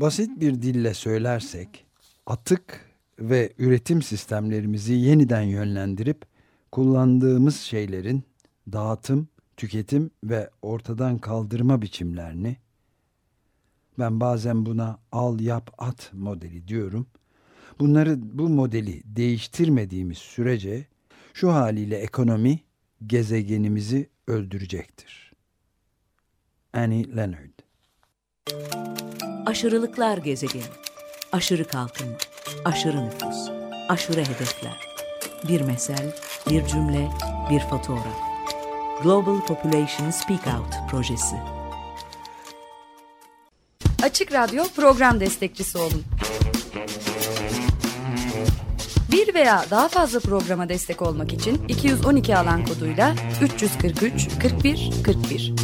Basit bir dille söylersek, atık ve üretim sistemlerimizi yeniden yönlendirip kullandığımız şeylerin dağıtım, tüketim ve ortadan kaldırma biçimlerini ben bazen buna al yap at modeli diyorum. Bunları bu modeli değiştirmediğimiz sürece şu haliyle ekonomi gezegenimizi öldürecektir. Annie Leonard Aşırılıklar gezegeni. Aşırı kalkınma, aşırı nüfus, aşırı hedefler. Bir mesel, bir cümle, bir fotoğraf. Global Population Speak Out projesi. Açık Radyo program destekçisi olun. Bir veya daha fazla programa destek olmak için 212 alan koduyla 343 41 41